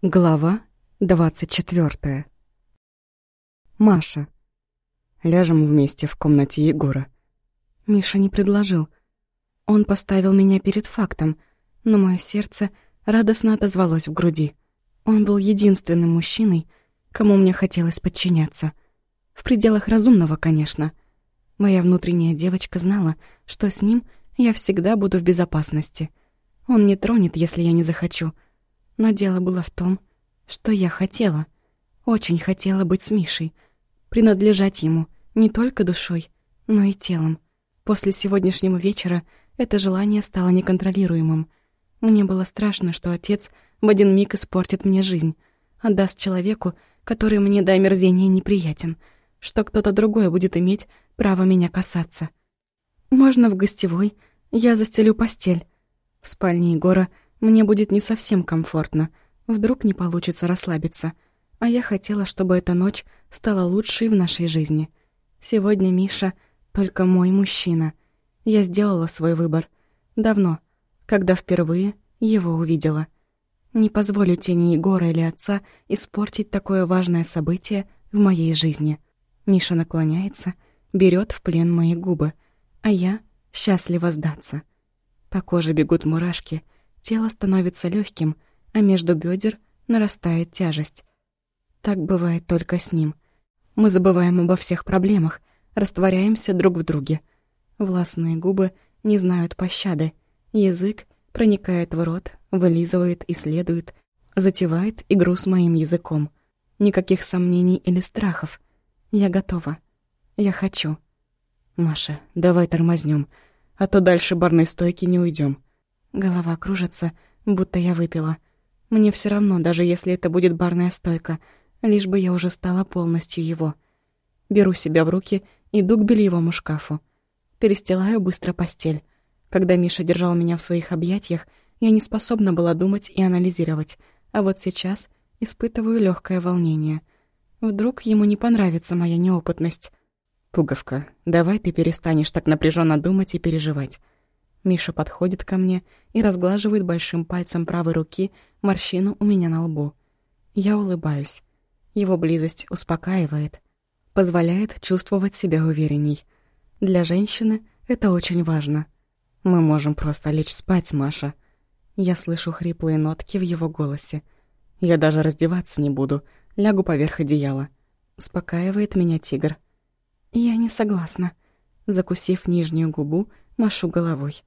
Глава двадцать четвертая. Маша. Ляжем вместе в комнате Егора. Миша не предложил. Он поставил меня перед фактом, но мое сердце радостно отозвалось в груди. Он был единственным мужчиной, кому мне хотелось подчиняться. В пределах разумного, конечно. Моя внутренняя девочка знала, что с ним я всегда буду в безопасности. Он не тронет, если я не захочу — но дело было в том, что я хотела, очень хотела быть с Мишей, принадлежать ему не только душой, но и телом. После сегодняшнего вечера это желание стало неконтролируемым. Мне было страшно, что отец в один миг испортит мне жизнь, отдаст человеку, который мне до омерзения неприятен, что кто-то другой будет иметь право меня касаться. Можно в гостевой, я застелю постель. В спальне Егора мне будет не совсем комфортно. Вдруг не получится расслабиться. А я хотела, чтобы эта ночь стала лучшей в нашей жизни. Сегодня Миша только мой мужчина. Я сделала свой выбор. Давно, когда впервые его увидела. Не позволю тени Егора или отца испортить такое важное событие в моей жизни. Миша наклоняется, берет в плен мои губы, а я счастлива сдаться. По коже бегут мурашки — Тело становится легким, а между бедер нарастает тяжесть. Так бывает только с ним. Мы забываем обо всех проблемах, растворяемся друг в друге. Властные губы не знают пощады. Язык проникает в рот, вылизывает, исследует, затевает игру с моим языком. Никаких сомнений или страхов. Я готова. Я хочу. Маша, давай тормознем, а то дальше барной стойки не уйдем. Голова кружится, будто я выпила. Мне все равно, даже если это будет барная стойка, лишь бы я уже стала полностью его. Беру себя в руки, иду к бельевому шкафу. Перестилаю быстро постель. Когда Миша держал меня в своих объятиях, я не способна была думать и анализировать, а вот сейчас испытываю легкое волнение. Вдруг ему не понравится моя неопытность. «Пуговка, давай ты перестанешь так напряженно думать и переживать. Миша подходит ко мне и разглаживает большим пальцем правой руки морщину у меня на лбу. Я улыбаюсь. Его близость успокаивает, позволяет чувствовать себя уверенней. Для женщины это очень важно. Мы можем просто лечь спать, Маша. Я слышу хриплые нотки в его голосе. Я даже раздеваться не буду, лягу поверх одеяла. Успокаивает меня тигр. Я не согласна. Закусив нижнюю губу, машу головой.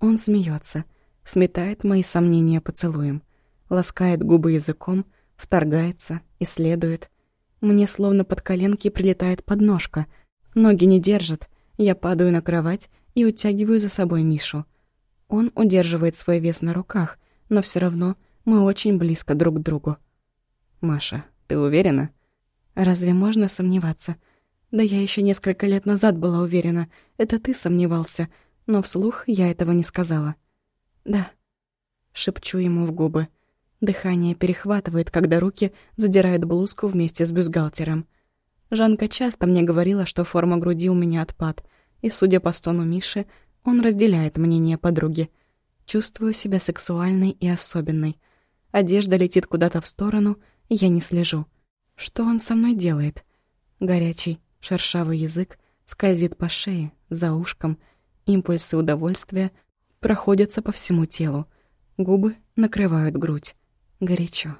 Он смеется, сметает мои сомнения поцелуем, ласкает губы языком, вторгается, исследует. Мне словно под коленки прилетает подножка. Ноги не держат, я падаю на кровать и утягиваю за собой Мишу. Он удерживает свой вес на руках, но все равно мы очень близко друг к другу. «Маша, ты уверена?» «Разве можно сомневаться?» «Да я еще несколько лет назад была уверена. Это ты сомневался но вслух я этого не сказала. «Да», — шепчу ему в губы. Дыхание перехватывает, когда руки задирают блузку вместе с бюстгальтером. Жанка часто мне говорила, что форма груди у меня отпад, и, судя по стону Миши, он разделяет мнение подруги. Чувствую себя сексуальной и особенной. Одежда летит куда-то в сторону, я не слежу. Что он со мной делает? Горячий, шершавый язык скользит по шее, за ушком — Импульсы удовольствия проходятся по всему телу. Губы накрывают грудь. Горячо.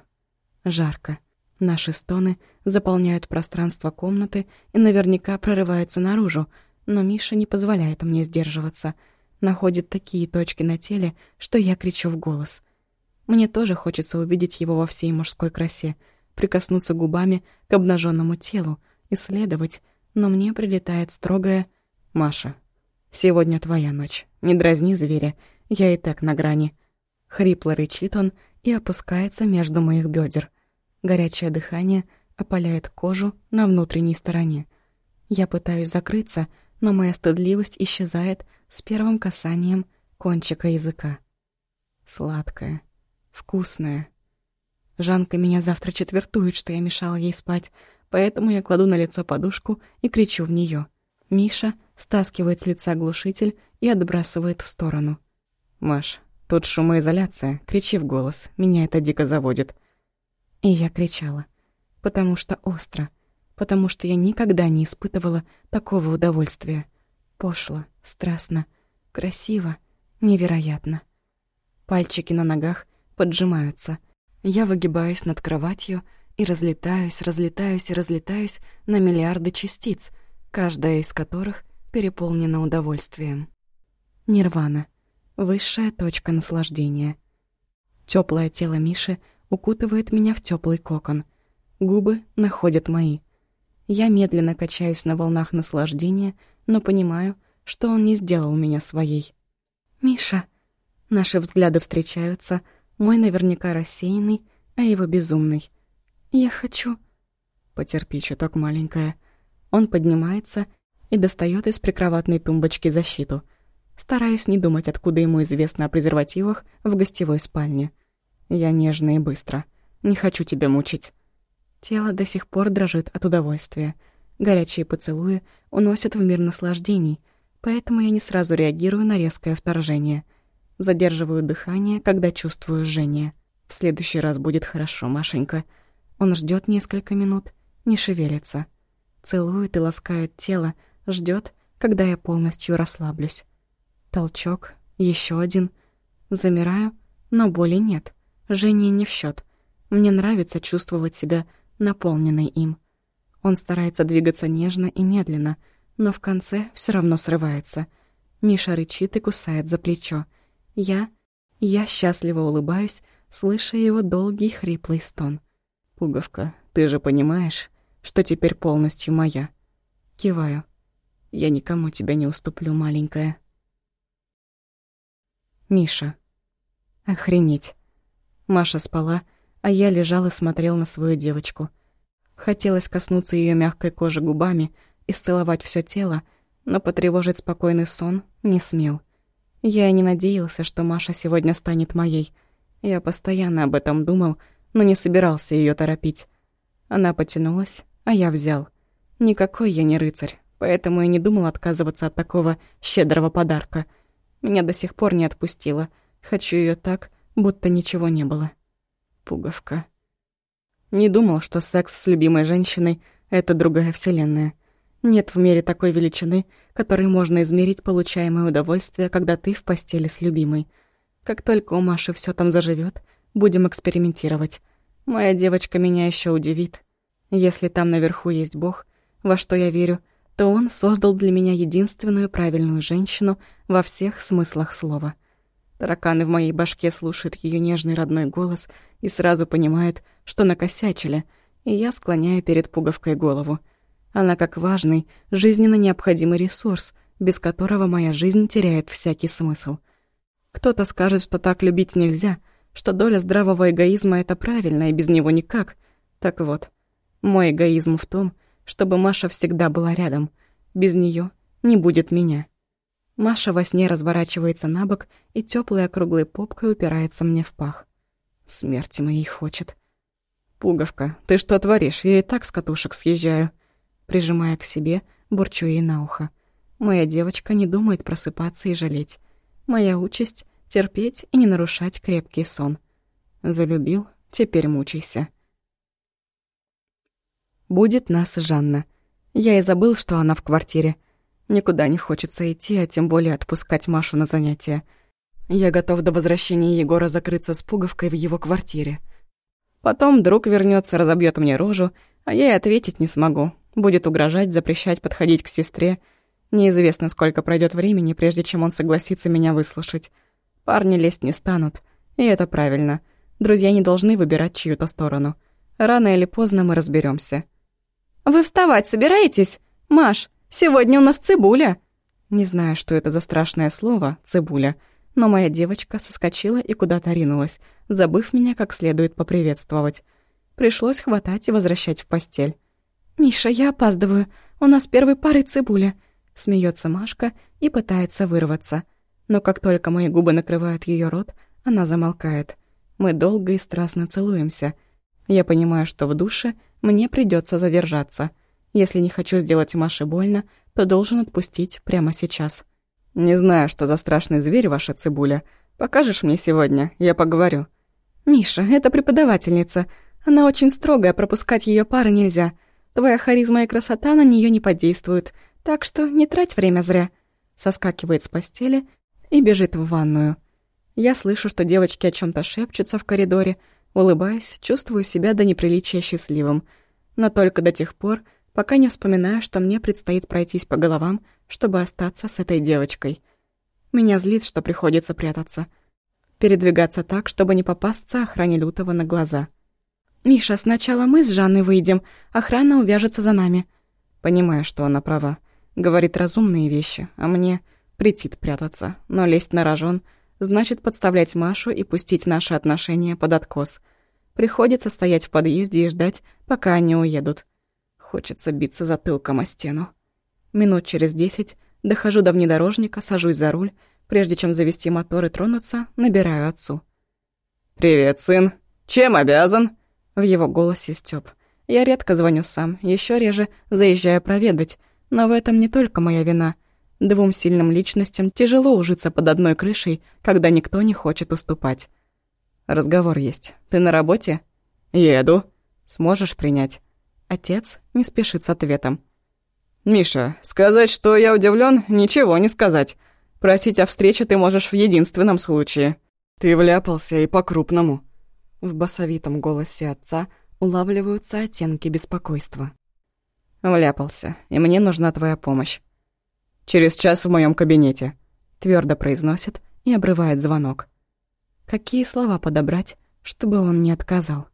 Жарко. Наши стоны заполняют пространство комнаты и наверняка прорываются наружу, но Миша не позволяет мне сдерживаться. Находит такие точки на теле, что я кричу в голос. Мне тоже хочется увидеть его во всей мужской красе, прикоснуться губами к обнаженному телу, исследовать, но мне прилетает строгое «Маша, Сегодня твоя ночь. Не дразни зверя. Я и так на грани. Хрипло рычит он и опускается между моих бедер. Горячее дыхание опаляет кожу на внутренней стороне. Я пытаюсь закрыться, но моя стыдливость исчезает с первым касанием кончика языка. Сладкое, вкусное. Жанка меня завтра четвертует, что я мешала ей спать, поэтому я кладу на лицо подушку и кричу в нее. Миша стаскивает с лица глушитель и отбрасывает в сторону. «Маш, тут шумоизоляция, кричи в голос, меня это дико заводит». И я кричала. Потому что остро. Потому что я никогда не испытывала такого удовольствия. Пошло, страстно, красиво, невероятно. Пальчики на ногах поджимаются. Я выгибаюсь над кроватью и разлетаюсь, разлетаюсь и разлетаюсь на миллиарды частиц, каждая из которых переполнена удовольствием. Нирвана. Высшая точка наслаждения. Теплое тело Миши укутывает меня в теплый кокон. Губы находят мои. Я медленно качаюсь на волнах наслаждения, но понимаю, что он не сделал меня своей. «Миша!» Наши взгляды встречаются, мой наверняка рассеянный, а его безумный. «Я хочу...» «Потерпи чуток, маленькая». Он поднимается и достает из прикроватной тумбочки защиту. Стараюсь не думать, откуда ему известно о презервативах в гостевой спальне. Я нежно и быстро. Не хочу тебя мучить. Тело до сих пор дрожит от удовольствия. Горячие поцелуи уносят в мир наслаждений, поэтому я не сразу реагирую на резкое вторжение. Задерживаю дыхание, когда чувствую жжение. В следующий раз будет хорошо, Машенька. Он ждет несколько минут, не шевелится. Целует и ласкает тело, ждет, когда я полностью расслаблюсь. Толчок, еще один. Замираю, но боли нет. Жжение не в счет. Мне нравится чувствовать себя наполненной им. Он старается двигаться нежно и медленно, но в конце все равно срывается. Миша рычит и кусает за плечо. Я... Я счастливо улыбаюсь, слыша его долгий хриплый стон. «Пуговка, ты же понимаешь, что теперь полностью моя?» Киваю. Я никому тебя не уступлю, маленькая. Миша. Охренеть. Маша спала, а я лежал и смотрел на свою девочку. Хотелось коснуться ее мягкой кожи губами и сцеловать все тело, но потревожить спокойный сон не смел. Я и не надеялся, что Маша сегодня станет моей. Я постоянно об этом думал, но не собирался ее торопить. Она потянулась, а я взял. Никакой я не рыцарь поэтому и не думал отказываться от такого щедрого подарка. Меня до сих пор не отпустило. Хочу ее так, будто ничего не было. Пуговка. Не думал, что секс с любимой женщиной — это другая вселенная. Нет в мире такой величины, которой можно измерить получаемое удовольствие, когда ты в постели с любимой. Как только у Маши все там заживет, будем экспериментировать. Моя девочка меня еще удивит. Если там наверху есть Бог, во что я верю — то он создал для меня единственную правильную женщину во всех смыслах слова. Тараканы в моей башке слушают ее нежный родной голос и сразу понимают, что накосячили, и я склоняю перед пуговкой голову. Она как важный, жизненно необходимый ресурс, без которого моя жизнь теряет всякий смысл. Кто-то скажет, что так любить нельзя, что доля здравого эгоизма — это правильно, и без него никак. Так вот, мой эгоизм в том, чтобы Маша всегда была рядом. Без нее не будет меня. Маша во сне разворачивается на бок и теплой округлой попкой упирается мне в пах. Смерти моей хочет. «Пуговка, ты что творишь? Я и так с катушек съезжаю». Прижимая к себе, бурчу ей на ухо. Моя девочка не думает просыпаться и жалеть. Моя участь — терпеть и не нарушать крепкий сон. Залюбил, теперь мучайся. Будет нас Жанна. Я и забыл, что она в квартире. Никуда не хочется идти, а тем более отпускать Машу на занятия. Я готов до возвращения Егора закрыться с пуговкой в его квартире. Потом друг вернется, разобьет мне рожу, а я и ответить не смогу. Будет угрожать, запрещать подходить к сестре. Неизвестно, сколько пройдет времени, прежде чем он согласится меня выслушать. Парни лезть не станут. И это правильно. Друзья не должны выбирать чью-то сторону. Рано или поздно мы разберемся. «Вы вставать собираетесь? Маш, сегодня у нас цибуля!» Не знаю, что это за страшное слово «цибуля», но моя девочка соскочила и куда-то ринулась, забыв меня как следует поприветствовать. Пришлось хватать и возвращать в постель. «Миша, я опаздываю. У нас первой пары цибуля», — смеется Машка и пытается вырваться. Но как только мои губы накрывают ее рот, она замолкает. Мы долго и страстно целуемся. Я понимаю, что в душе — мне придется задержаться. Если не хочу сделать Маше больно, то должен отпустить прямо сейчас. Не знаю, что за страшный зверь ваша цибуля. Покажешь мне сегодня, я поговорю. Миша, это преподавательница. Она очень строгая, пропускать ее пары нельзя. Твоя харизма и красота на нее не подействуют, так что не трать время зря». Соскакивает с постели и бежит в ванную. Я слышу, что девочки о чем то шепчутся в коридоре, улыбаюсь, чувствую себя до неприличия счастливым. Но только до тех пор, пока не вспоминаю, что мне предстоит пройтись по головам, чтобы остаться с этой девочкой. Меня злит, что приходится прятаться. Передвигаться так, чтобы не попасться охране Лютого на глаза. «Миша, сначала мы с Жанной выйдем, охрана увяжется за нами». Понимаю, что она права. Говорит разумные вещи, а мне претит прятаться. Но лезть на рожон значит подставлять Машу и пустить наши отношения под откос. Приходится стоять в подъезде и ждать, пока они уедут. Хочется биться затылком о стену. Минут через десять дохожу до внедорожника, сажусь за руль, прежде чем завести мотор и тронуться, набираю отцу. «Привет, сын. Чем обязан?» В его голосе Стёп. Я редко звоню сам, еще реже заезжаю проведать, но в этом не только моя вина. Двум сильным личностям тяжело ужиться под одной крышей, когда никто не хочет уступать. Разговор есть. Ты на работе? Еду. Сможешь принять? Отец не спешит с ответом. «Миша, сказать, что я удивлен, ничего не сказать. Просить о встрече ты можешь в единственном случае. Ты вляпался и по-крупному». В басовитом голосе отца улавливаются оттенки беспокойства. «Вляпался, и мне нужна твоя помощь. Через час в моем кабинете», — твердо произносит и обрывает звонок. Какие слова подобрать, чтобы он не отказал?